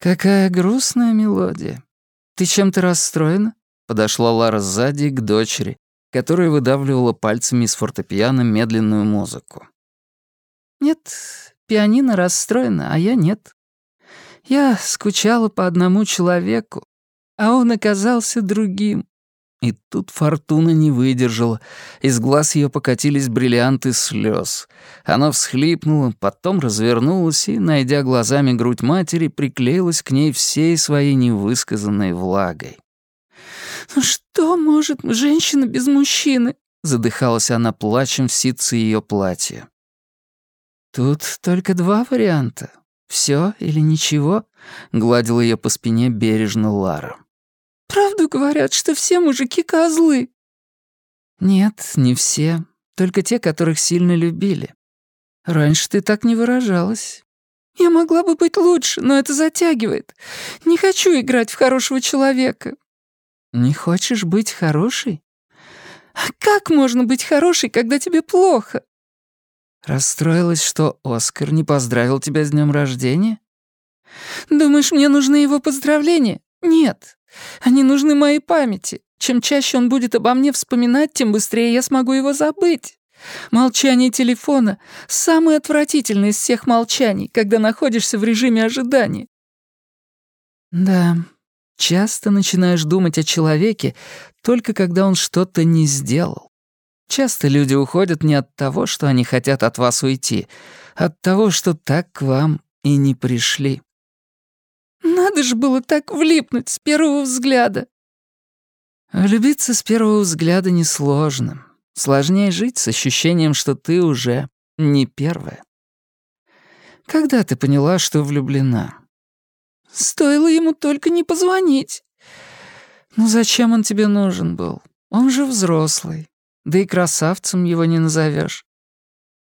«Какая грустная мелодия. Ты чем-то расстроена?» Подошла Лара сзади к дочери, которая выдавливала пальцами из фортепиано медленную музыку. «Нет, пианино расстроено, а я нет. Я скучала по одному человеку, а он оказался другим. И тут Фортуна не выдержала. Из глаз ее покатились бриллианты слез. Она всхлипнула, потом развернулась и, найдя глазами грудь матери, приклеилась к ней всей своей невысказанной влагой. «Ну что может женщина без мужчины?» Задыхалась она плачем в ситце ее платья. «Тут только два варианта. Все или ничего?» — гладила ее по спине бережно Лара. Правду говорят, что все мужики козлы». «Нет, не все. Только те, которых сильно любили. Раньше ты так не выражалась». «Я могла бы быть лучше, но это затягивает. Не хочу играть в хорошего человека». «Не хочешь быть хорошей?» «А как можно быть хорошей, когда тебе плохо?» «Расстроилась, что Оскар не поздравил тебя с днем рождения?» «Думаешь, мне нужны его поздравления? Нет. Они нужны моей памяти. Чем чаще он будет обо мне вспоминать, тем быстрее я смогу его забыть. Молчание телефона — самое отвратительное из всех молчаний, когда находишься в режиме ожидания. Да, часто начинаешь думать о человеке только когда он что-то не сделал. Часто люди уходят не от того, что они хотят от вас уйти, а от того, что так к вам и не пришли. Надо же было так влипнуть с первого взгляда. Влюбиться с первого взгляда несложно. Сложнее жить с ощущением, что ты уже не первая. Когда ты поняла, что влюблена? Стоило ему только не позвонить. Ну зачем он тебе нужен был? Он же взрослый. Да и красавцем его не назовешь.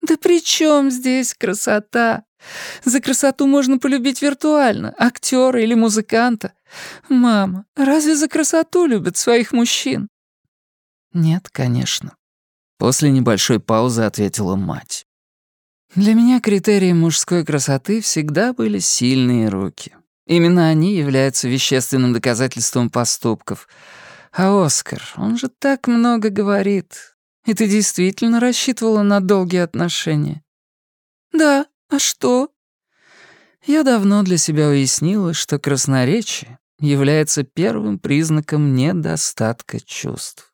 Да при чем здесь красота? За красоту можно полюбить виртуально, актера или музыканта. Мама, разве за красоту любят своих мужчин? Нет, конечно. После небольшой паузы ответила мать. Для меня критерием мужской красоты всегда были сильные руки. Именно они являются вещественным доказательством поступков. А Оскар, он же так много говорит. И ты действительно рассчитывала на долгие отношения? Да, «А что?» Я давно для себя уяснила, что красноречие является первым признаком недостатка чувств.